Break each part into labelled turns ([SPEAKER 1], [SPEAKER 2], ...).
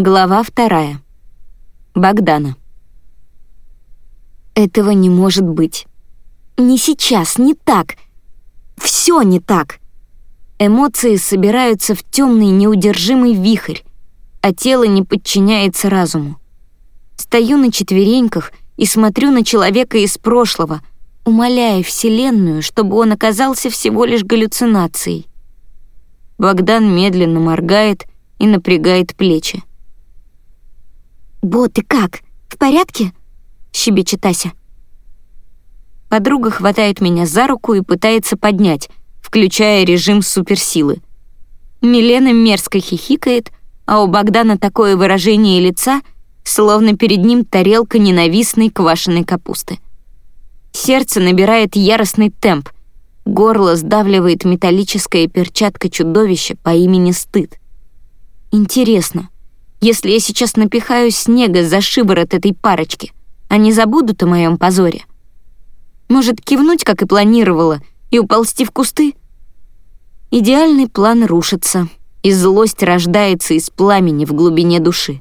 [SPEAKER 1] Глава вторая. Богдана. Этого не может быть. Не сейчас, не так. Все не так. Эмоции собираются в темный неудержимый вихрь, а тело не подчиняется разуму. Стою на четвереньках и смотрю на человека из прошлого, умоляя Вселенную, чтобы он оказался всего лишь галлюцинацией. Богдан медленно моргает и напрягает плечи. «Бо, ты как? В порядке?» — щебечет Ася. Подруга хватает меня за руку и пытается поднять, включая режим суперсилы. Милена мерзко хихикает, а у Богдана такое выражение лица, словно перед ним тарелка ненавистной квашеной капусты. Сердце набирает яростный темп, горло сдавливает металлическая перчатка чудовища по имени Стыд. Интересно, если я сейчас напихаю снега за шиворот этой парочки, они забудут о моем позоре? Может, кивнуть, как и планировала, и уползти в кусты? Идеальный план рушится, и злость рождается из пламени в глубине души.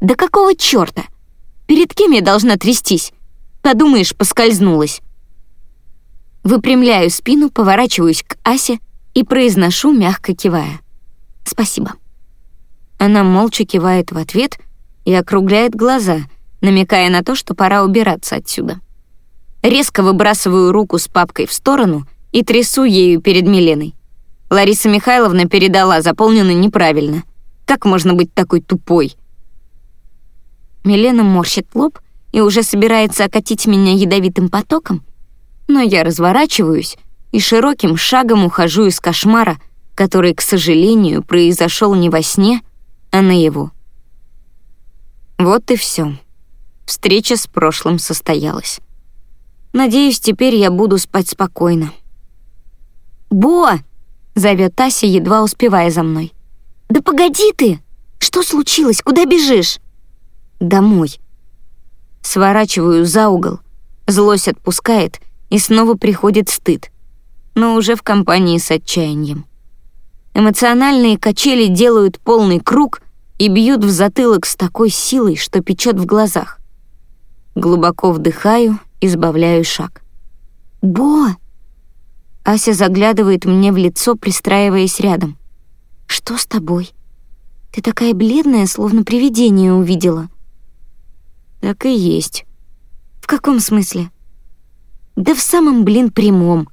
[SPEAKER 1] Да какого чёрта? Перед кем я должна трястись? Подумаешь, поскользнулась. Выпрямляю спину, поворачиваюсь к Асе и произношу, мягко кивая. «Спасибо». Она молча кивает в ответ и округляет глаза, намекая на то, что пора убираться отсюда. Резко выбрасываю руку с папкой в сторону и трясу ею перед Миленой. Лариса Михайловна передала, заполнено неправильно. Как можно быть такой тупой? Милена морщит лоб и уже собирается окатить меня ядовитым потоком, но я разворачиваюсь и широким шагом ухожу из кошмара, который, к сожалению, произошел не во сне, а наяву. Вот и все. Встреча с прошлым состоялась. Надеюсь, теперь я буду спать спокойно. «Бо!» — зовет Ася, едва успевая за мной. «Да погоди ты! Что случилось? Куда бежишь?» «Домой». Сворачиваю за угол. Злость отпускает, и снова приходит стыд. Но уже в компании с отчаянием. Эмоциональные качели делают полный круг, и бьют в затылок с такой силой, что печет в глазах. Глубоко вдыхаю, избавляю шаг. «Бо!» Ася заглядывает мне в лицо, пристраиваясь рядом. «Что с тобой? Ты такая бледная, словно привидение увидела». «Так и есть». «В каком смысле?» «Да в самом, блин, прямом».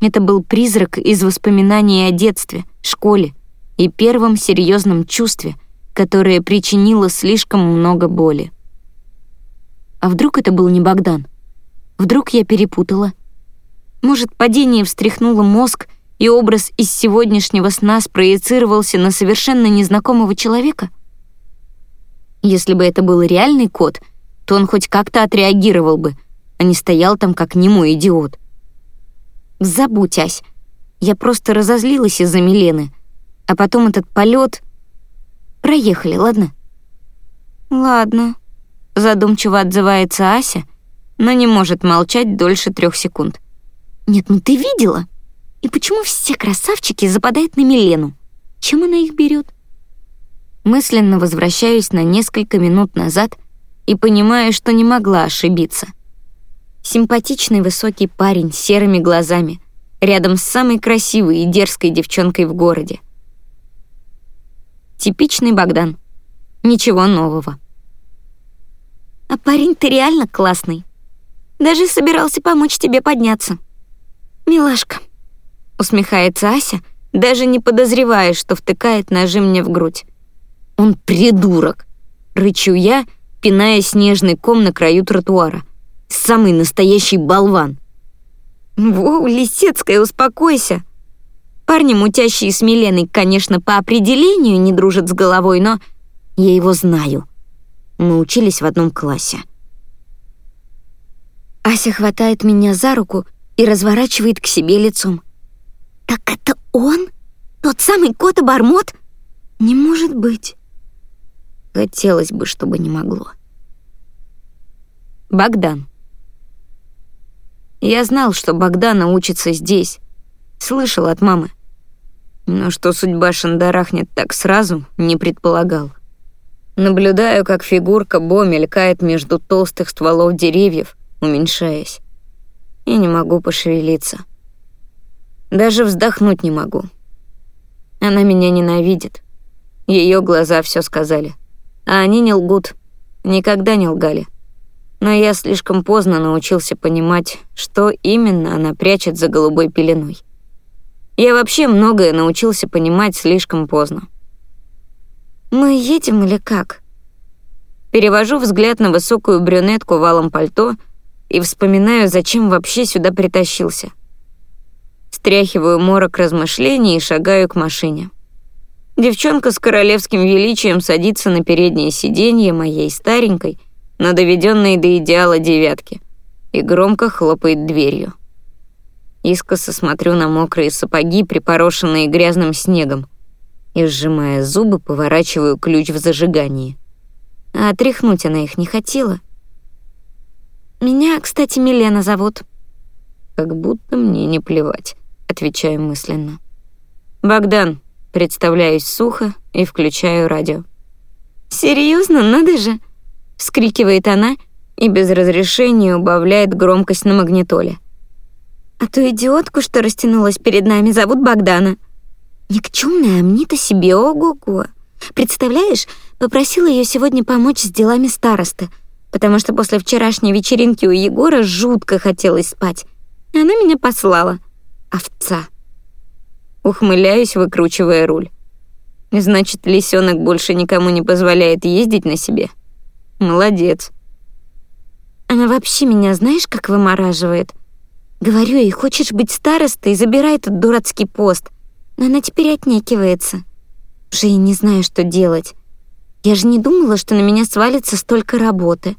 [SPEAKER 1] Это был призрак из воспоминаний о детстве, школе, и первом серьезном чувстве, которое причинило слишком много боли. А вдруг это был не Богдан? Вдруг я перепутала? Может, падение встряхнуло мозг, и образ из сегодняшнего сна спроецировался на совершенно незнакомого человека? Если бы это был реальный кот, то он хоть как-то отреагировал бы, а не стоял там как немой идиот. Забудь, Ась. Я просто разозлилась из-за Милены, а потом этот полет. Проехали, ладно? Ладно, задумчиво отзывается Ася, но не может молчать дольше трех секунд. Нет, ну ты видела? И почему все красавчики западают на Милену? Чем она их берет? Мысленно возвращаюсь на несколько минут назад и понимаю, что не могла ошибиться. Симпатичный высокий парень с серыми глазами, рядом с самой красивой и дерзкой девчонкой в городе. Типичный Богдан. Ничего нового. А парень ты реально классный. Даже собирался помочь тебе подняться. Милашка. Усмехается Ася, даже не подозревая, что втыкает ножи мне в грудь. Он придурок. Рычу я, пиная снежный ком на краю тротуара. Самый настоящий болван. Воу, Лисецкая, успокойся. Парни, мутящие с Миленой, конечно, по определению не дружат с головой, но я его знаю. Мы учились в одном классе. Ася хватает меня за руку и разворачивает к себе лицом. «Так это он? Тот самый кот-обормот? Не может быть!» Хотелось бы, чтобы не могло. Богдан. Я знал, что Богдана учится здесь. Слышал от мамы. Но что судьба шандарахнет так сразу, не предполагал. Наблюдаю, как фигурка Бо мелькает между толстых стволов деревьев, уменьшаясь. И не могу пошевелиться. Даже вздохнуть не могу. Она меня ненавидит. Ее глаза все сказали. А они не лгут. Никогда не лгали. Но я слишком поздно научился понимать, что именно она прячет за голубой пеленой. Я вообще многое научился понимать слишком поздно. «Мы едем или как?» Перевожу взгляд на высокую брюнетку валом пальто и вспоминаю, зачем вообще сюда притащился. Стряхиваю морок размышлений и шагаю к машине. Девчонка с королевским величием садится на переднее сиденье моей старенькой, но доведенной до идеала девятки, и громко хлопает дверью. Искоса смотрю на мокрые сапоги, припорошенные грязным снегом, и, сжимая зубы, поворачиваю ключ в зажигании. А отряхнуть она их не хотела. «Меня, кстати, Милена зовут». «Как будто мне не плевать», — отвечаю мысленно. «Богдан», — представляюсь сухо и включаю радио. «Серьезно, надо же!» — вскрикивает она и без разрешения убавляет громкость на магнитоле. А ту идиотку, что растянулась перед нами, зовут Богдана. Никчемная амнита себе, ого-го. Представляешь, попросила ее сегодня помочь с делами старосты, потому что после вчерашней вечеринки у Егора жутко хотелось спать. И она меня послала. Овца. Ухмыляюсь, выкручивая руль. Значит, лисенок больше никому не позволяет ездить на себе? Молодец. Она вообще меня знаешь, как вымораживает? Говорю ей, хочешь быть старостой, забирай этот дурацкий пост. Но она теперь отнекивается. Уже и не знаю, что делать. Я же не думала, что на меня свалится столько работы.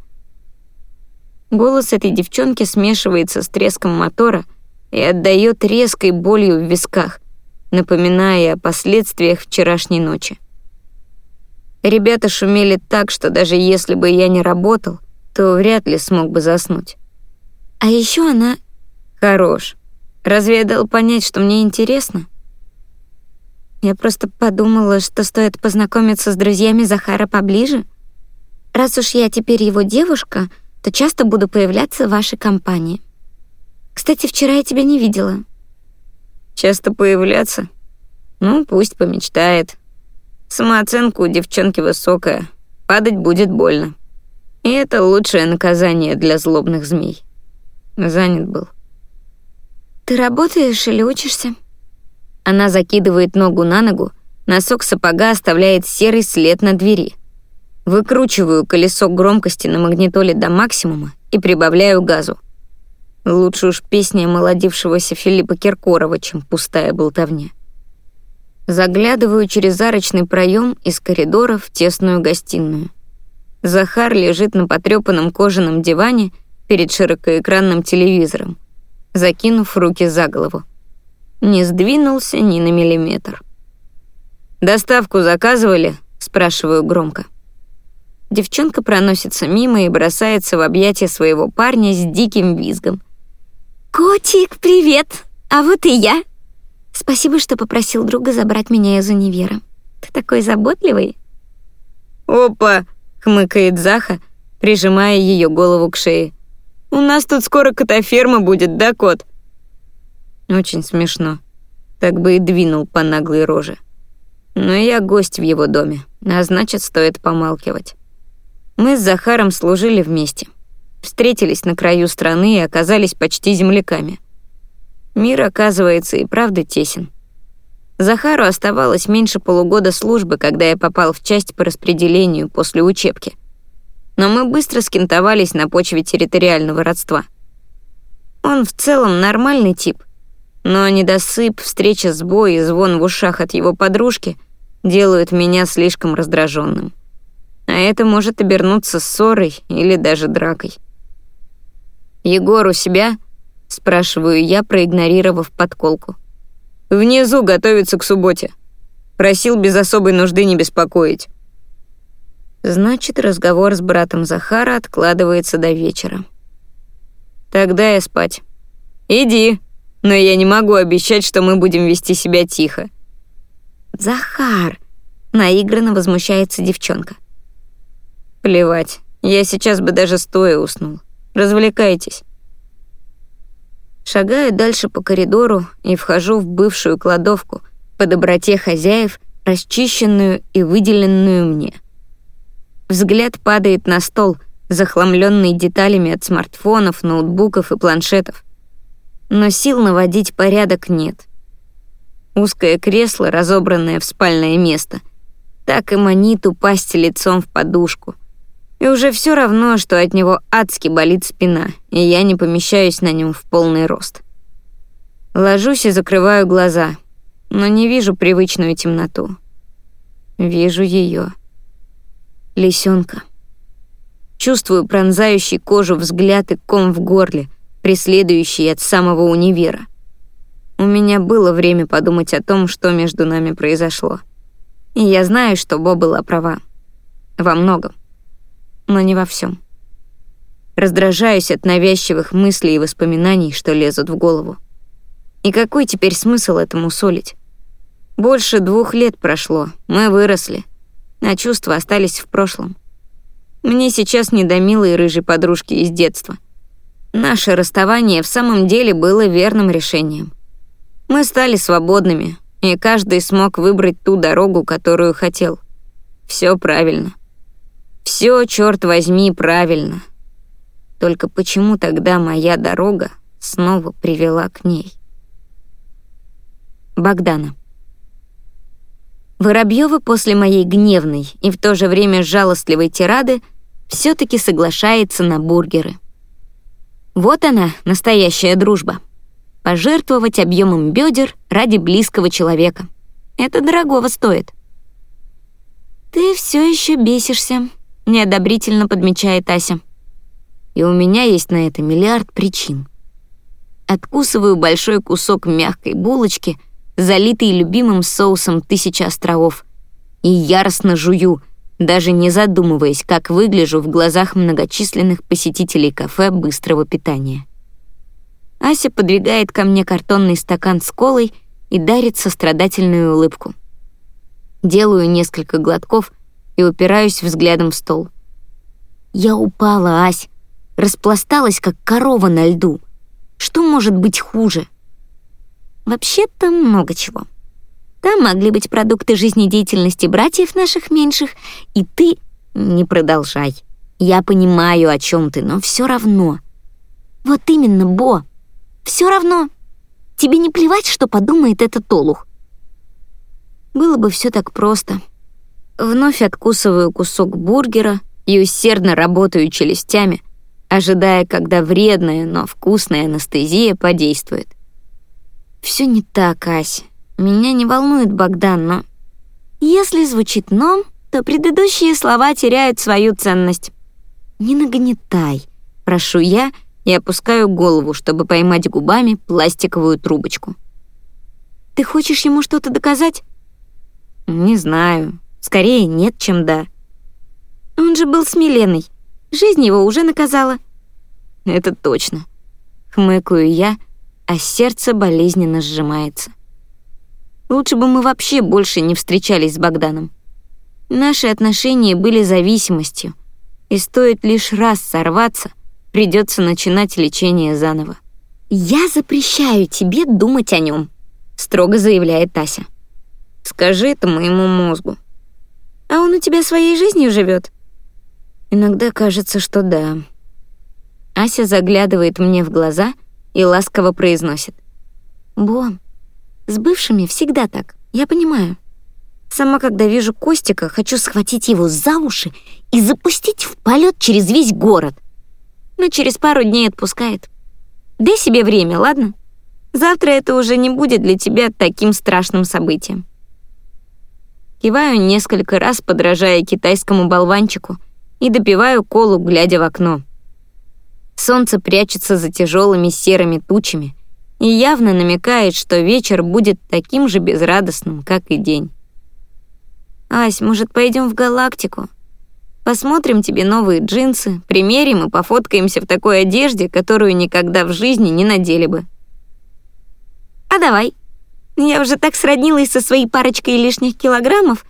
[SPEAKER 1] Голос этой девчонки смешивается с треском мотора и отдает резкой болью в висках, напоминая о последствиях вчерашней ночи. Ребята шумели так, что даже если бы я не работал, то вряд ли смог бы заснуть. А еще она Хорош. Разве я дал понять, что мне интересно? Я просто подумала, что стоит познакомиться с друзьями Захара поближе. Раз уж я теперь его девушка, то часто буду появляться в вашей компании. Кстати, вчера я тебя не видела. Часто появляться? Ну, пусть помечтает. Самооценка у девчонки высокая. Падать будет больно. И это лучшее наказание для злобных змей. Занят был. «Ты работаешь или учишься?» Она закидывает ногу на ногу, носок сапога оставляет серый след на двери. Выкручиваю колесо громкости на магнитоле до максимума и прибавляю газу. Лучше уж песня молодившегося Филиппа Киркорова, чем пустая болтовня. Заглядываю через арочный проем из коридора в тесную гостиную. Захар лежит на потрёпанном кожаном диване перед широкоэкранным телевизором закинув руки за голову. Не сдвинулся ни на миллиметр. «Доставку заказывали?» — спрашиваю громко. Девчонка проносится мимо и бросается в объятия своего парня с диким визгом. «Котик, привет! А вот и я!» «Спасибо, что попросил друга забрать меня из универа. Ты такой заботливый!»
[SPEAKER 2] «Опа!» — хмыкает Заха, прижимая ее голову к шее. У нас тут скоро котоферма будет, да, кот?»
[SPEAKER 1] Очень смешно. Так бы и двинул по наглой роже. Но я гость в его доме, а значит, стоит помалкивать. Мы с Захаром служили вместе. Встретились на краю страны и оказались почти земляками. Мир, оказывается, и правда тесен. Захару оставалось меньше полугода службы, когда я попал в часть по распределению после учебки но мы быстро скинтовались на почве территориального родства. Он в целом нормальный тип, но недосып, встреча с Бой и звон в ушах от его подружки делают меня слишком раздраженным. А это может обернуться ссорой или даже дракой. «Егор у себя?» — спрашиваю я, проигнорировав подколку.
[SPEAKER 2] «Внизу готовится к субботе. Просил без особой нужды не беспокоить».
[SPEAKER 1] Значит, разговор с братом Захара откладывается до вечера.
[SPEAKER 2] Тогда я спать. Иди, но я не могу обещать, что мы будем вести себя тихо.
[SPEAKER 1] Захар, наигранно возмущается девчонка.
[SPEAKER 2] Плевать, я сейчас бы даже стоя уснул. Развлекайтесь. Шагаю дальше по коридору и вхожу в бывшую кладовку, по доброте хозяев, расчищенную и выделенную мне. Взгляд падает на стол, захламленный деталями от смартфонов, ноутбуков и планшетов. Но сил наводить порядок нет. Узкое кресло, разобранное в спальное место, так и манит упасть лицом в подушку. И уже все равно, что от него адски болит спина, и я не помещаюсь на нем в полный рост. Ложусь и закрываю глаза, но не вижу привычную темноту. Вижу ее. Лисенка. Чувствую пронзающий кожу взгляд и ком в горле, преследующий от самого универа. У меня было время подумать о том, что между нами произошло. И я знаю, что Бо была права. Во многом но не во всем. Раздражаюсь от навязчивых мыслей и воспоминаний, что лезут в голову. И какой теперь смысл этому солить? Больше двух лет прошло, мы выросли, а чувства остались в прошлом. Мне сейчас не до милой рыжей подружки из детства. Наше расставание в самом деле было верным решением. Мы стали свободными, и каждый смог выбрать ту дорогу, которую хотел. Все правильно. Все, черт возьми, правильно. Только почему тогда моя дорога снова привела к ней? Богдана. Воробьева после моей гневной и в то же время жалостливой тирады все таки соглашается на бургеры. Вот она, настоящая дружба. Пожертвовать объемом бедер ради близкого человека. Это дорогого стоит. «Ты все еще бесишься», неодобрительно подмечает Ася. И у меня есть на это миллиард причин. Откусываю большой кусок мягкой булочки, залитый любимым соусом тысячи островов, и яростно жую, даже не задумываясь, как выгляжу в глазах многочисленных посетителей кафе быстрого питания. Ася подвигает ко мне картонный стакан с колой и дарит сострадательную улыбку. Делаю несколько глотков и упираюсь взглядом в стол. Я упала, Ась, распласталась, как корова на льду. Что может быть хуже? Вообще-то много чего. Там могли быть продукты жизнедеятельности братьев наших меньших, и ты... Не продолжай. Я понимаю, о чем ты, но все равно. Вот именно, Бо. Все равно. Тебе не плевать, что подумает этот олух. Было бы все так просто. Вновь откусываю кусок бургера и усердно работаю челюстями, ожидая, когда вредная, но вкусная анестезия подействует. Все не так, Ась. Меня не волнует Богдан, но... Если звучит «но», то предыдущие слова теряют свою ценность. Не нагнетай, прошу я и опускаю голову, чтобы поймать губами пластиковую трубочку. Ты хочешь ему что-то доказать? Не знаю, Скорее нет, чем да. Он же был с Миленой. Жизнь его уже наказала. Это точно. Хмыкаю я, а сердце болезненно сжимается. Лучше бы мы вообще больше не встречались с Богданом. Наши отношения были зависимостью, и стоит лишь раз сорваться, придется начинать лечение заново. «Я запрещаю тебе думать о нем», — строго заявляет Тася. «Скажи это моему мозгу», а он у тебя своей жизнью живет? Иногда кажется, что да. Ася заглядывает мне в глаза и ласково произносит. «Бо, с бывшими всегда так, я понимаю. Сама, когда вижу Костика, хочу схватить его за уши и запустить в полет через весь город. Но через пару дней отпускает. Дай себе время, ладно? Завтра это уже не будет для тебя таким страшным событием. Киваю несколько раз, подражая китайскому болванчику, и допиваю колу, глядя в окно. Солнце прячется за тяжелыми серыми тучами и явно намекает, что вечер будет таким же безрадостным, как и день. «Ась, может, пойдем в галактику? Посмотрим тебе новые джинсы, примерим и пофоткаемся в такой одежде, которую никогда в жизни не надели бы». «А давай», я уже так сроднилась со своей парочкой лишних килограммов,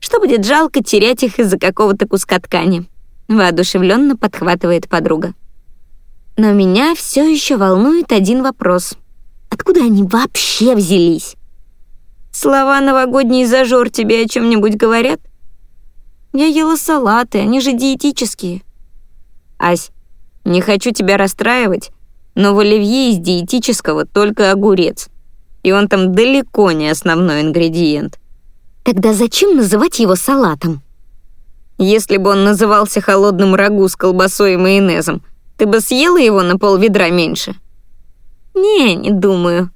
[SPEAKER 2] что будет жалко терять их из-за какого-то куска ткани. воодушевленно подхватывает подруга. Но меня все еще волнует один вопрос. Откуда они вообще взялись? Слова «новогодний зажор» тебе о чем-нибудь говорят? Я ела салаты, они же диетические. Ась, не хочу тебя расстраивать, но в оливье из диетического только огурец. И он там далеко не основной ингредиент. Тогда зачем называть его салатом? Если бы он назывался холодным рагу с колбасой и майонезом, ты бы съела его на пол ведра меньше? Не, не думаю,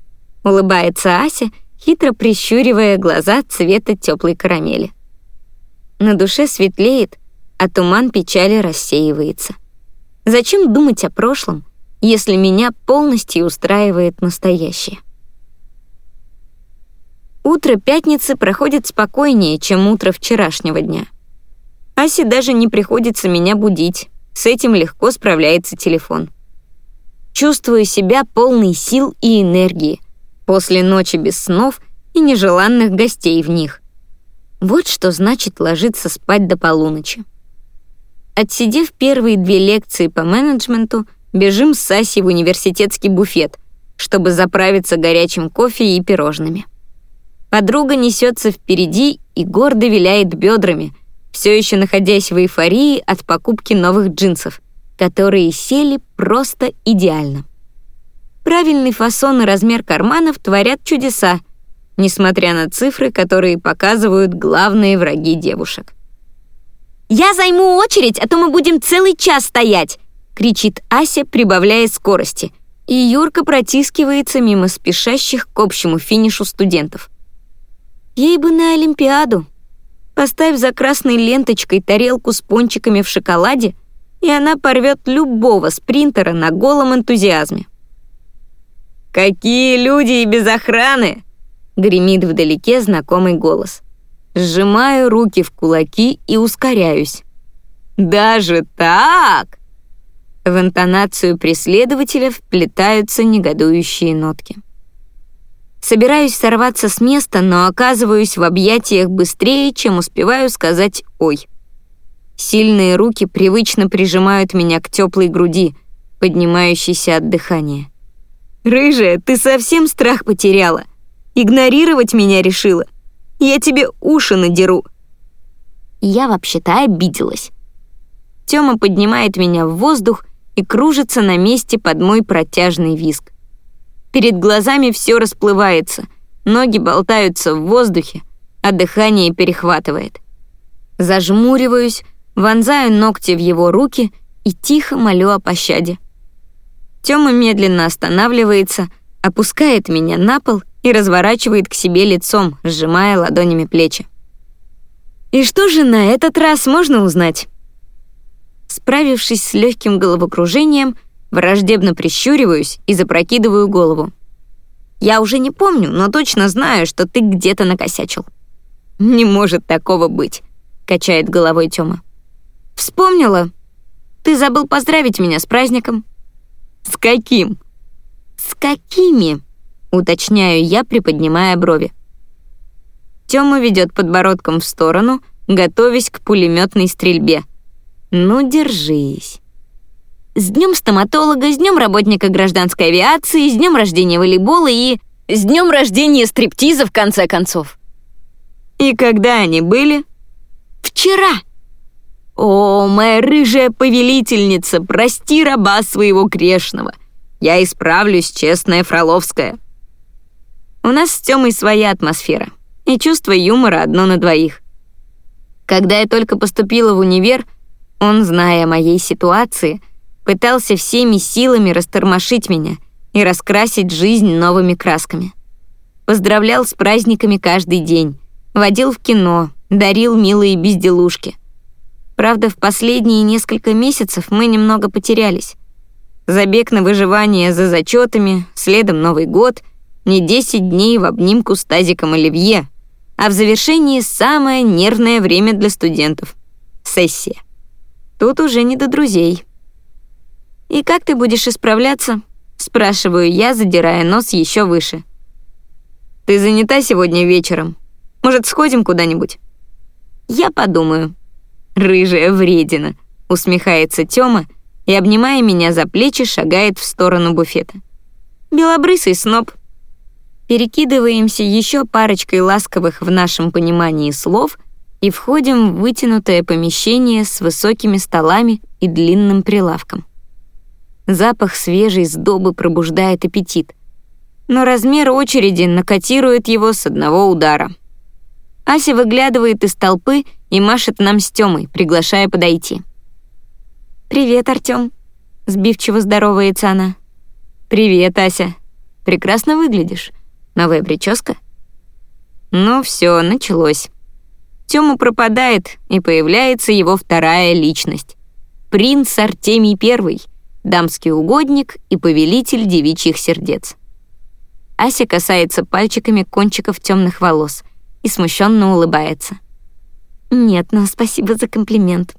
[SPEAKER 2] улыбается Ася, хитро прищуривая глаза цвета теплой карамели. На душе светлеет, а туман печали рассеивается. Зачем думать о прошлом, если меня полностью устраивает настоящее? Утро пятницы проходит спокойнее, чем утро вчерашнего дня. Асе даже не приходится меня будить, с этим легко справляется телефон. Чувствую себя полной сил и энергии после ночи без снов и нежеланных гостей в них. Вот что значит ложиться спать до полуночи. Отсидев первые две лекции по менеджменту, бежим с Асей в университетский буфет, чтобы заправиться горячим кофе и пирожными. Подруга несется впереди и гордо виляет бедрами, все еще находясь в эйфории от покупки новых джинсов, которые сели просто идеально. Правильный фасон и размер карманов творят чудеса, несмотря на цифры, которые показывают главные враги девушек. «Я займу очередь, а то мы будем целый час стоять!» — кричит Ася, прибавляя скорости, и Юрка протискивается мимо спешащих к общему финишу студентов. Ей бы на Олимпиаду. Поставь за красной ленточкой тарелку с пончиками в шоколаде, и она порвет любого спринтера на голом энтузиазме. «Какие люди и без охраны!» — гремит вдалеке знакомый голос. Сжимаю руки в кулаки и ускоряюсь. «Даже так?» В интонацию преследователя вплетаются негодующие нотки. Собираюсь сорваться с места, но оказываюсь в объятиях быстрее, чем успеваю сказать «ой». Сильные руки привычно прижимают меня к теплой груди, поднимающейся от дыхания. «Рыжая, ты совсем страх потеряла? Игнорировать меня решила? Я тебе уши надеру!» Я вообще-то обиделась. Тёма поднимает меня в воздух и кружится на месте под мой протяжный визг. Перед глазами все расплывается, ноги болтаются в воздухе, а дыхание перехватывает. Зажмуриваюсь, вонзаю ногти в его руки и тихо молю о пощаде. Тёма медленно останавливается, опускает меня на пол и разворачивает к себе лицом, сжимая ладонями плечи. И что же на этот раз можно узнать? Справившись с легким головокружением, Враждебно прищуриваюсь и запрокидываю голову. Я уже не помню, но точно знаю, что ты где-то накосячил. Не может такого быть, качает головой Тёма. Вспомнила. Ты забыл поздравить меня с праздником. С каким? С какими? Уточняю я, приподнимая брови. Тёма ведет подбородком в сторону, готовясь к пулеметной стрельбе. Ну, держись. С днем стоматолога, с днем работника гражданской авиации, с днем рождения волейбола и... С днем рождения стриптиза, в конце концов. И когда они были? Вчера. О, моя рыжая повелительница, прости раба своего грешного. Я исправлюсь, честная Фроловская. У нас с Тёмой своя атмосфера, и чувство юмора одно на двоих. Когда я только поступила в универ, он, зная о моей ситуации, пытался всеми силами растормошить меня и раскрасить жизнь новыми красками. Поздравлял с праздниками каждый день, водил в кино, дарил милые безделушки. Правда, в последние несколько месяцев мы немного потерялись. Забег на выживание за зачетами, следом Новый год, не 10 дней в обнимку с тазиком Оливье, а в завершении самое нервное время для студентов — сессия. Тут уже не до друзей. «И как ты будешь исправляться?» — спрашиваю я, задирая нос еще выше. «Ты занята сегодня вечером? Может, сходим куда-нибудь?» «Я подумаю». «Рыжая вредина», усмехается Тёма и, обнимая меня за плечи, шагает в сторону буфета. Белобрысый сноб. Перекидываемся еще парочкой ласковых в нашем понимании слов и входим в вытянутое помещение с высокими столами и длинным прилавком. Запах свежей сдобы пробуждает аппетит, но размер очереди накотирует его с одного удара. Ася выглядывает из толпы и машет нам с Тёмой, приглашая подойти. «Привет, Артём», — сбивчиво здоровается она. «Привет, Ася. Прекрасно выглядишь. Новая прическа?» Ну все, началось. Тёма пропадает, и появляется его вторая личность. Принц Артемий I, дамский угодник и повелитель девичьих сердец. Ася касается пальчиками кончиков темных волос и смущенно улыбается. «Нет, но спасибо за комплимент»,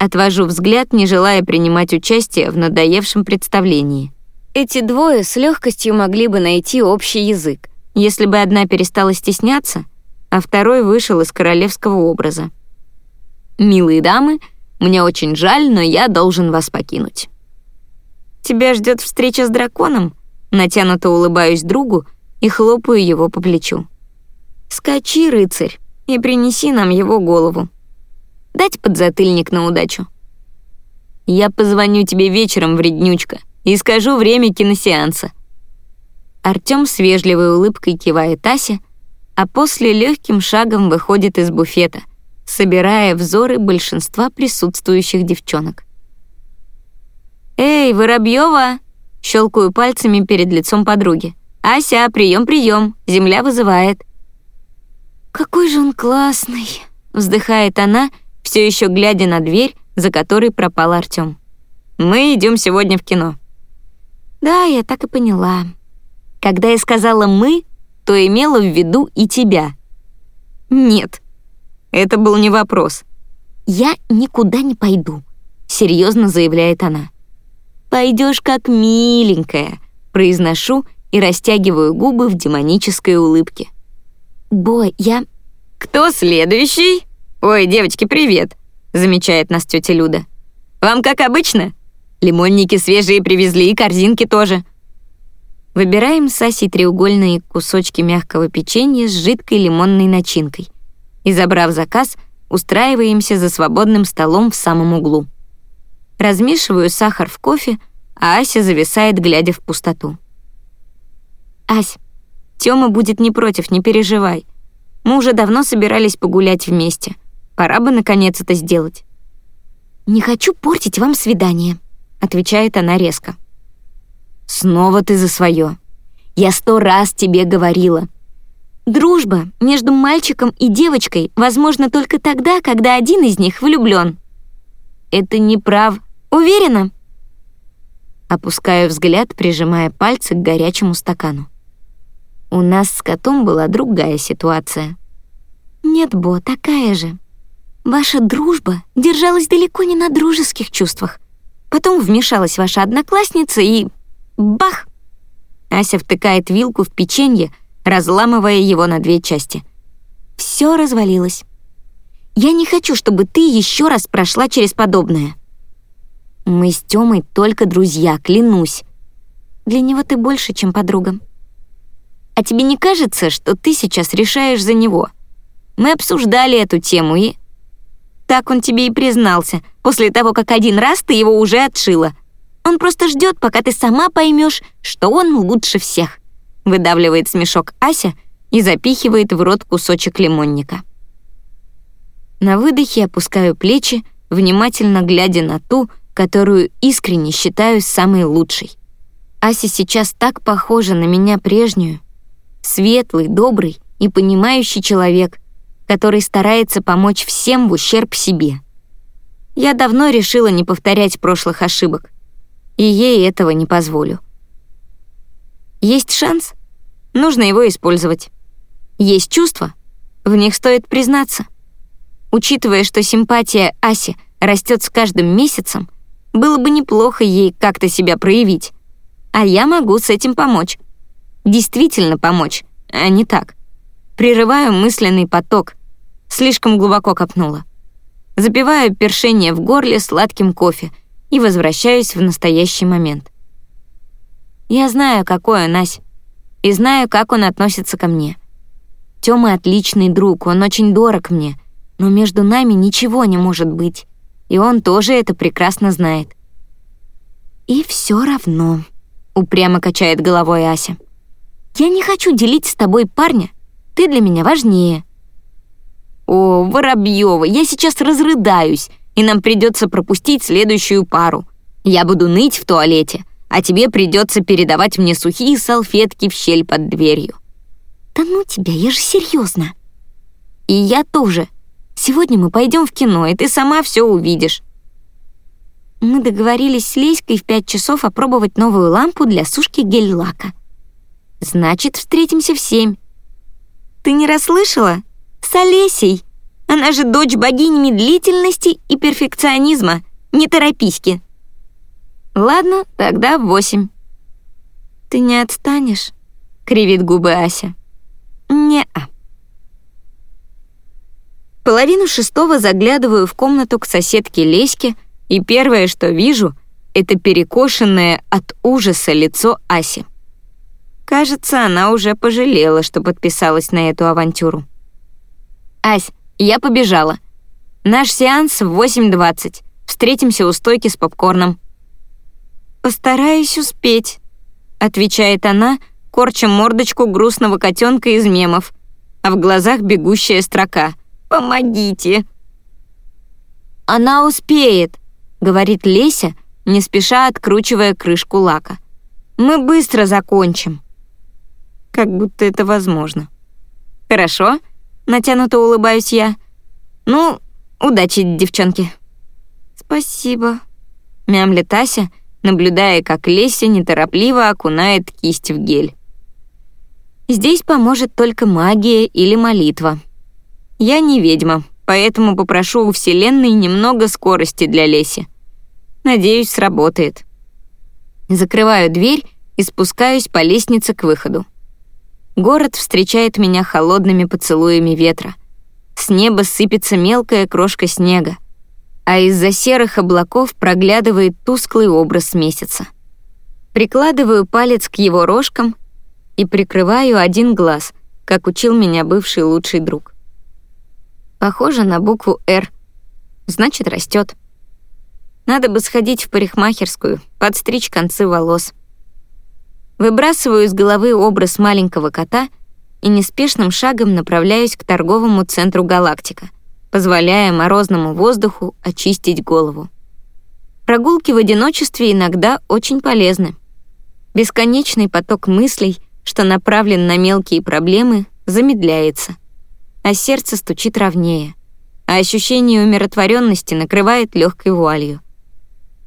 [SPEAKER 2] Отвожу взгляд, не желая принимать участие в надоевшем представлении. Эти двое с легкостью могли бы найти общий язык, если бы одна перестала стесняться, а второй вышел из королевского образа. «Милые дамы, мне очень жаль, но я должен вас покинуть». «Тебя ждет встреча с драконом?» Натянуто улыбаюсь другу и хлопаю его по плечу. «Скачи, рыцарь, и принеси нам его голову». Дать подзатыльник на удачу. Я позвоню тебе вечером, вреднючка, и скажу время киносеанса. Артём с вежливой улыбкой кивает Асе, а после легким шагом выходит из буфета, собирая взоры большинства присутствующих девчонок. «Эй, Воробьева!» — щелкаю пальцами перед лицом подруги. «Ася, прием, прием, земля вызывает». «Какой же он классный!» — вздыхает она все еще глядя на дверь, за которой пропал Артём. «Мы идем сегодня в кино». «Да, я так и поняла. Когда я сказала «мы», то имела в виду и тебя». «Нет, это был не вопрос». «Я никуда не пойду», — серьезно заявляет она. «Пойдешь как миленькая», — произношу и растягиваю губы в демонической улыбке. «Бой, я...» «Кто следующий?» «Ой, девочки, привет!» — замечает нас тетя Люда. «Вам как обычно? Лимонники свежие привезли и корзинки тоже». Выбираем с Асей треугольные кусочки мягкого печенья с жидкой лимонной начинкой и, забрав заказ, устраиваемся за свободным столом в самом углу. Размешиваю сахар в кофе, а Ася зависает, глядя в пустоту. «Ась, Тёма будет не против, не переживай. Мы уже давно собирались погулять вместе. Пора бы наконец это сделать. «Не хочу портить вам свидание», — отвечает она резко. «Снова ты за свое. Я сто раз тебе говорила. Дружба между мальчиком и девочкой возможна только тогда, когда один из них влюблен. Это не прав. Уверена?» Опускаю взгляд, прижимая пальцы к горячему стакану. У нас с котом была другая ситуация. «Нет, Бо, такая же», Ваша дружба держалась далеко не на дружеских чувствах. Потом вмешалась ваша одноклассница и... Бах! Ася втыкает вилку в печенье, разламывая его на две части. Все развалилось. Я не хочу, чтобы ты еще раз прошла через подобное. Мы с Тёмой только друзья, клянусь. Для него ты больше, чем подруга. А тебе не кажется, что ты сейчас решаешь за него? Мы обсуждали эту тему и... Так он тебе и признался, после того, как один раз ты его уже отшила. Он просто ждет, пока ты сама поймешь, что он лучше всех. Выдавливает смешок Ася и запихивает в рот кусочек лимонника. На выдохе опускаю плечи, внимательно глядя на ту, которую искренне считаю самой лучшей. Ася сейчас так похожа на меня прежнюю. Светлый, добрый и понимающий человек, который старается помочь всем в ущерб себе. Я давно решила не повторять прошлых ошибок, и ей этого не позволю. Есть шанс, нужно его использовать. Есть чувства, в них стоит признаться. Учитывая, что симпатия Аси растет с каждым месяцем, было бы неплохо ей как-то себя проявить. А я могу с этим помочь. Действительно помочь, а не так. Прерываю мысленный поток, Слишком глубоко копнула. запиваю першение в горле сладким кофе и возвращаюсь в настоящий момент. Я знаю, какой он, Ась, и знаю, как он относится ко мне. Тёма отличный друг, он очень дорог мне, но между нами ничего не может быть, и он тоже это прекрасно знает. И все равно, упрямо качает головой Ася. Я не хочу делить с тобой парня, ты для меня важнее. О, Воробьева, я сейчас разрыдаюсь, и нам придется пропустить следующую пару. Я буду ныть в туалете, а тебе придется передавать мне сухие салфетки в щель под дверью. Да ну тебя, я же серьезно. И я тоже. Сегодня мы пойдем в кино, и ты сама все увидишь. Мы договорились с Леськой в пять часов опробовать новую лампу для сушки гель-лака. Значит, встретимся в семь. Ты не расслышала? С Олесей. Она же дочь богини медлительности и перфекционизма. Не торопись-ки. Ладно, тогда в восемь. Ты не отстанешь? Кривит губы Ася. Не-а. Половину шестого заглядываю в комнату к соседке Леське, и первое, что вижу, это перекошенное от ужаса лицо Аси. Кажется, она уже пожалела, что подписалась на эту авантюру. «Ась, я побежала. Наш сеанс в 8.20. Встретимся у стойки с попкорном». «Постараюсь успеть», — отвечает она, корча мордочку грустного котенка из мемов, а в глазах бегущая строка «Помогите!». «Она успеет», — говорит Леся, не спеша откручивая крышку лака. «Мы быстро закончим». Как будто это возможно. «Хорошо», — натянуто улыбаюсь я. «Ну, удачи, девчонки». «Спасибо», — мямлет Ася, наблюдая, как Леся неторопливо окунает кисть в гель. Здесь поможет только магия или молитва. Я не ведьма, поэтому попрошу у Вселенной немного скорости для Леси. Надеюсь, сработает. Закрываю дверь и спускаюсь по лестнице к выходу. Город встречает меня холодными поцелуями ветра. С неба сыпется мелкая крошка снега а из-за серых облаков проглядывает тусклый образ месяца. Прикладываю палец к его рожкам и прикрываю один глаз, как учил меня бывший лучший друг. Похоже на букву «Р», значит, растет. Надо бы сходить в парикмахерскую, подстричь концы волос. Выбрасываю из головы образ маленького кота и неспешным шагом направляюсь к торговому центру «Галактика», позволяя морозному воздуху очистить голову. Прогулки в одиночестве иногда очень полезны. Бесконечный поток мыслей, что направлен на мелкие проблемы, замедляется, а сердце стучит ровнее, а ощущение умиротворенности накрывает легкой вуалью.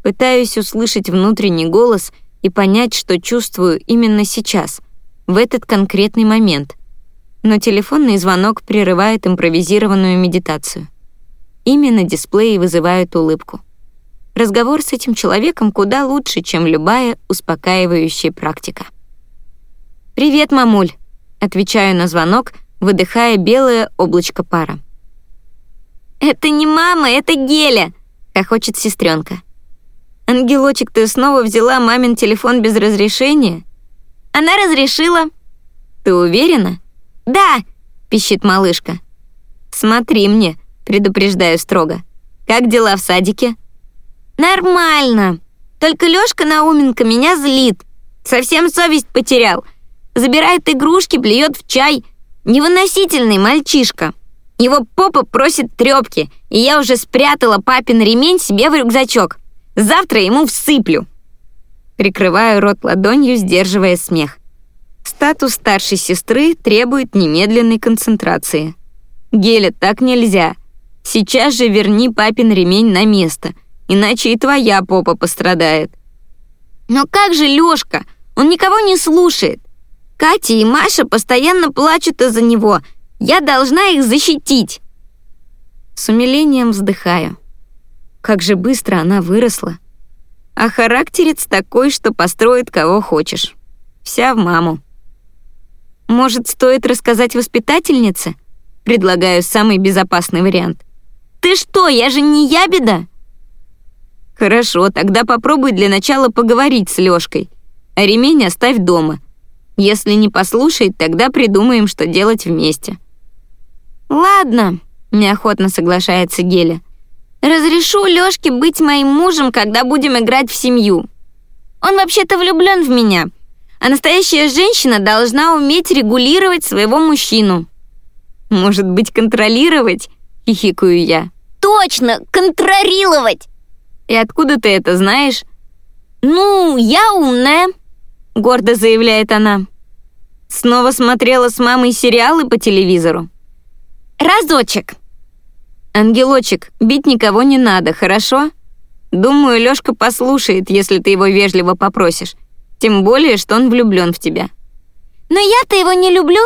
[SPEAKER 2] Пытаюсь услышать внутренний голос и понять, что чувствую именно сейчас, в этот конкретный момент — но телефонный звонок прерывает импровизированную медитацию. Именно дисплеи вызывают улыбку. Разговор с этим человеком куда лучше, чем любая успокаивающая практика. «Привет, мамуль», — отвечаю на звонок, выдыхая белое облачко пара. «Это не мама, это Геля», — хохочет сестренка. «Ангелочек, ты снова взяла мамин телефон без разрешения?» «Она разрешила». «Ты уверена?» «Да!» — пищит малышка. «Смотри мне», — предупреждаю строго. «Как дела в садике?» «Нормально. Только Лёшка Науменко меня злит. Совсем совесть потерял. Забирает игрушки, плюет в чай. Невыносительный мальчишка. Его попа просит трёпки, и я уже спрятала папин ремень себе в рюкзачок. Завтра ему всыплю». Прикрываю рот ладонью, сдерживая смех. Статус старшей сестры требует немедленной концентрации. Геля, так нельзя. Сейчас же верни папин ремень на место, иначе и твоя попа пострадает. Но как же Лёшка? Он никого не слушает. Катя и Маша постоянно плачут из-за него. Я должна их защитить. С умилением вздыхаю. Как же быстро она выросла. А характерец такой, что построит кого хочешь. Вся в маму. Может, стоит рассказать воспитательнице? Предлагаю самый безопасный вариант. Ты что, я же не ябеда?
[SPEAKER 1] Хорошо, тогда попробуй для начала поговорить с Лёшкой. А ремень оставь дома. Если не послушает, тогда придумаем, что делать вместе.
[SPEAKER 2] Ладно, неохотно соглашается Геля. Разрешу Лёшке быть моим мужем, когда будем играть в семью. Он вообще-то влюблён в меня, а настоящая женщина должна уметь регулировать своего мужчину.
[SPEAKER 1] Может быть, контролировать? Хихикаю я.
[SPEAKER 2] Точно, контролировать!
[SPEAKER 1] И откуда ты это знаешь?
[SPEAKER 2] Ну, я умная, гордо заявляет она.
[SPEAKER 1] Снова смотрела с мамой сериалы по телевизору?
[SPEAKER 2] Разочек.
[SPEAKER 1] Ангелочек, бить никого не надо, хорошо? Думаю, Лёшка послушает, если ты его вежливо попросишь. Тем более, что он влюблён в тебя.
[SPEAKER 2] Но я-то его не люблю.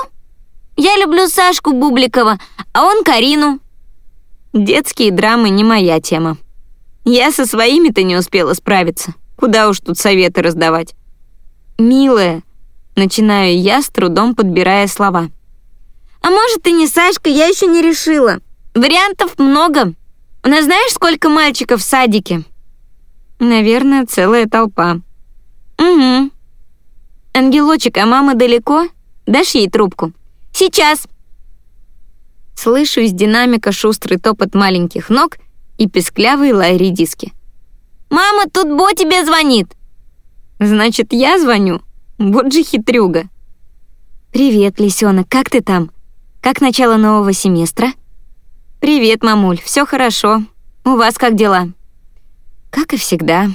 [SPEAKER 2] Я люблю Сашку Бубликова, а он Карину.
[SPEAKER 1] Детские драмы не моя тема. Я со своими-то не успела справиться. Куда уж тут советы раздавать. Милая, начинаю я, с трудом подбирая слова.
[SPEAKER 2] А может, и не Сашка, я еще не решила. Вариантов много. У нас знаешь, сколько мальчиков в садике?
[SPEAKER 1] Наверное, целая толпа.
[SPEAKER 2] Угу.
[SPEAKER 1] Ангелочек, а мама далеко? Дашь ей трубку?
[SPEAKER 2] Сейчас.
[SPEAKER 1] Слышу из динамика шустрый топот маленьких ног и песклявый лай редиски.
[SPEAKER 2] «Мама, тут Бо тебе звонит!»
[SPEAKER 1] «Значит, я звоню? Вот же хитрюга!»
[SPEAKER 2] «Привет, лисенок, как ты там? Как начало нового семестра?»
[SPEAKER 1] «Привет, мамуль, все хорошо. У вас как дела?»
[SPEAKER 2] «Как и всегда.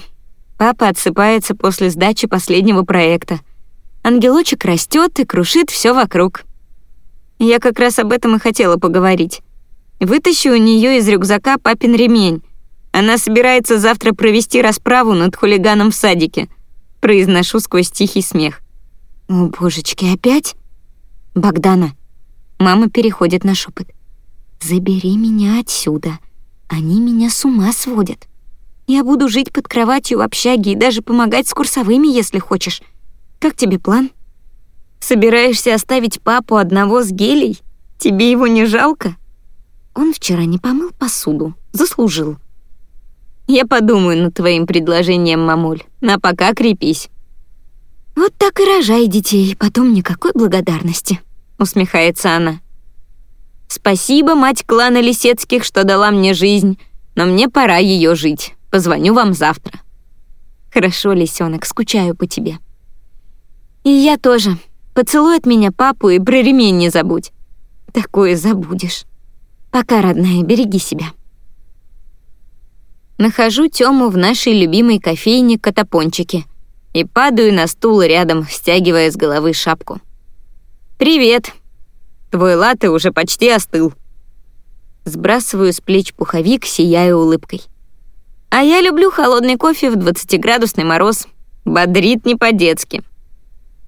[SPEAKER 1] Папа отсыпается после сдачи последнего проекта. Ангелочек растет и крушит все вокруг. Я как раз об этом и хотела поговорить. Вытащу у нее из рюкзака папин ремень. Она собирается завтра провести расправу над хулиганом в садике. Произношу сквозь тихий смех.
[SPEAKER 2] «О, божечки, опять?» «Богдана». Мама переходит на шепот. Забери меня отсюда. Они меня с ума сводят. Я буду жить под кроватью в общаге и даже помогать с курсовыми, если хочешь. Как тебе план?
[SPEAKER 1] Собираешься оставить папу одного с гелей? Тебе его не жалко?
[SPEAKER 2] Он вчера не помыл посуду. Заслужил.
[SPEAKER 1] Я подумаю над твоим предложением, мамуль. На пока крепись.
[SPEAKER 2] Вот так и рожай детей, потом никакой благодарности, усмехается она.
[SPEAKER 1] Спасибо, мать клана Лисецких, что дала мне жизнь, но мне пора ее жить. Позвоню вам завтра.
[SPEAKER 2] Хорошо, лисенок, скучаю по тебе. И я тоже. Поцелуй от меня папу и про ремень не забудь. Такое забудешь. Пока, родная, береги себя.
[SPEAKER 1] Нахожу Тёму в нашей любимой кофейне Катапончики и падаю на стул рядом, стягивая с головы шапку. «Привет!» Твой латте уже почти остыл. Сбрасываю с плеч пуховик, сияя улыбкой. А я люблю холодный кофе в 20-градусный мороз. Бодрит не по-детски.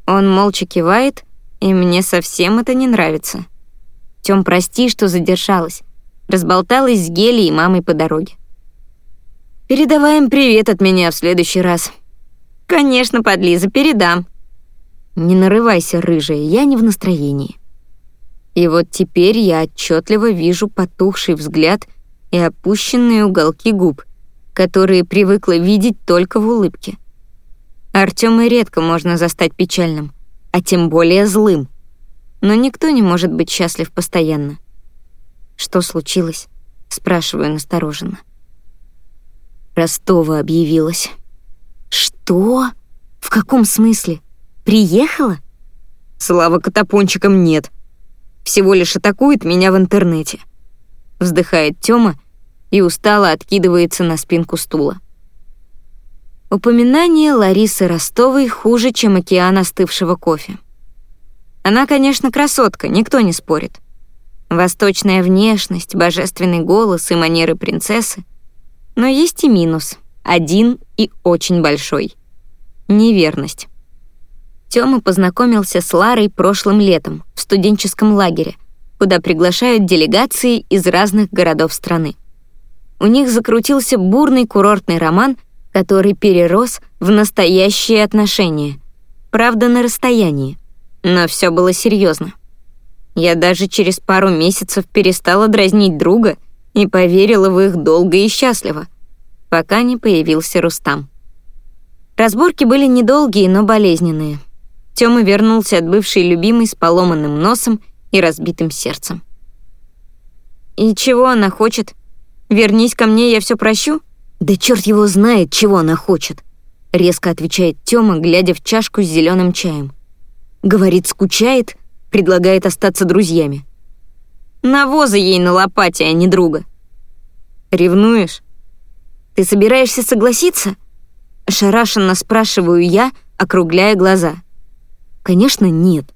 [SPEAKER 1] Он молча кивает, и мне совсем это не нравится. Тём, прости, что задержалась. Разболталась с Гелей и мамой по дороге. Передаваем привет от меня в следующий раз. Конечно, подлиза, передам. Не нарывайся, рыжая, я не в настроении. И вот теперь я отчетливо вижу потухший взгляд и опущенные уголки губ, которые привыкла видеть только в улыбке. Артёма редко можно застать печальным, а тем более злым. Но никто не может быть счастлив постоянно. «Что случилось?» — спрашиваю настороженно. Ростова объявилась.
[SPEAKER 2] «Что? В каком смысле? Приехала?»
[SPEAKER 1] «Слава катапончикам нет», всего лишь атакует меня в интернете. Вздыхает Тёма и устало откидывается на спинку стула. Упоминание Ларисы Ростовой хуже, чем океан остывшего кофе. Она, конечно, красотка, никто не спорит. Восточная внешность, божественный голос и манеры принцессы. Но есть и минус, один и очень большой. Неверность. Тёма познакомился с Ларой прошлым летом в студенческом лагере, куда приглашают делегации из разных городов страны. У них закрутился бурный курортный роман, который перерос в настоящие отношения. Правда, на расстоянии. Но все было серьезно. Я даже через пару месяцев перестала дразнить друга
[SPEAKER 2] и поверила в их долго и счастливо, пока не появился Рустам. Разборки были недолгие, но болезненные. Тёма вернулся от бывшей любимой с поломанным носом и разбитым сердцем. «И чего она хочет? Вернись ко мне, я все прощу?»
[SPEAKER 1] «Да черт его знает, чего она хочет», — резко отвечает Тёма, глядя в чашку с зеленым чаем. Говорит, скучает, предлагает остаться друзьями.
[SPEAKER 2] Навоза ей на лопате, а не друга.
[SPEAKER 1] Ревнуешь? Ты собираешься согласиться? Шарашенно спрашиваю я, округляя глаза. Конечно, нет.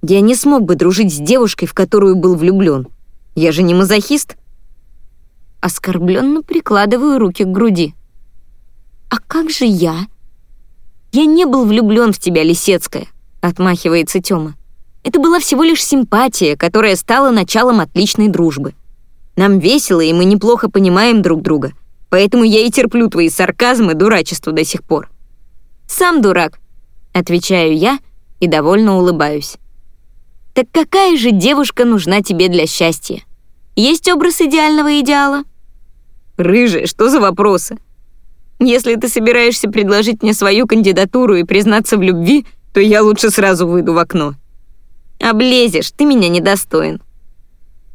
[SPEAKER 1] Я не смог бы дружить с девушкой, в которую был влюблен. Я же не мазохист. Оскорбленно прикладываю руки к груди. А как же я? Я не был влюблен в тебя, Лисецкая, отмахивается Тёма. Это была всего лишь симпатия, которая стала началом отличной дружбы. Нам весело, и мы неплохо понимаем друг друга, поэтому я и терплю твои сарказмы дурачество до сих пор. Сам дурак, отвечаю я и довольно улыбаюсь. Так какая же девушка нужна тебе для счастья? Есть образ идеального идеала?
[SPEAKER 2] Рыжая, что за вопросы? Если ты собираешься предложить мне свою кандидатуру и признаться в любви, то я лучше сразу выйду в окно. Облезешь, ты меня недостоин».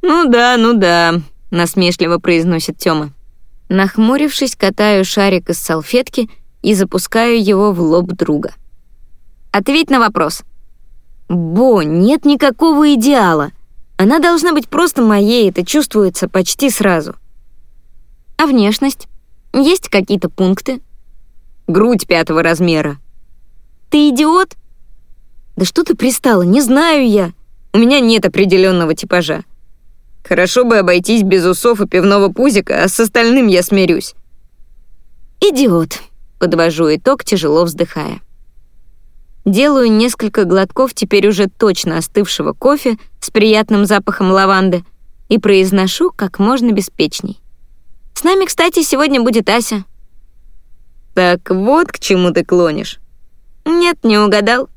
[SPEAKER 2] «Ну да, ну да», — насмешливо произносит Тёма. Нахмурившись, катаю шарик из салфетки и запускаю его в лоб друга. «Ответь на вопрос».
[SPEAKER 1] «Бо, нет никакого идеала. Она должна быть просто моей, это чувствуется почти сразу».
[SPEAKER 2] «А внешность? Есть какие-то пункты?»
[SPEAKER 1] «Грудь пятого размера».
[SPEAKER 2] «Ты идиот?»
[SPEAKER 1] «Да что ты пристала? Не знаю я. У меня нет определенного типажа. Хорошо бы обойтись без усов и пивного пузика, а с остальным я смирюсь».
[SPEAKER 2] «Идиот», — подвожу итог, тяжело вздыхая. Делаю несколько глотков теперь уже точно остывшего кофе с приятным запахом лаванды и произношу как можно беспечней. «С нами, кстати, сегодня будет Ася».
[SPEAKER 1] «Так вот к чему ты клонишь».
[SPEAKER 2] «Нет, не угадал.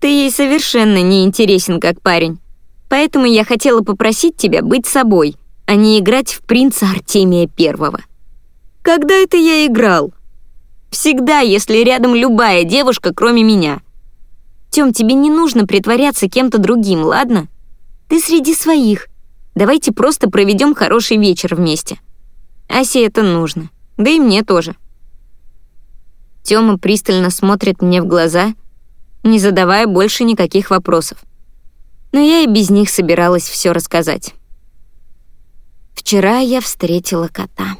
[SPEAKER 2] Ты ей совершенно не интересен как парень. Поэтому я хотела попросить тебя быть собой, а не играть в принца Артемия Первого.
[SPEAKER 1] Когда это я играл?
[SPEAKER 2] Всегда, если рядом любая девушка, кроме меня. Тём, тебе не нужно притворяться кем-то другим, ладно? Ты среди своих. Давайте просто проведем хороший вечер вместе. Асе это нужно. Да и мне тоже. Тёма пристально смотрит мне в глаза — не задавая больше никаких вопросов. Но я и без них собиралась все рассказать. Вчера я встретила кота.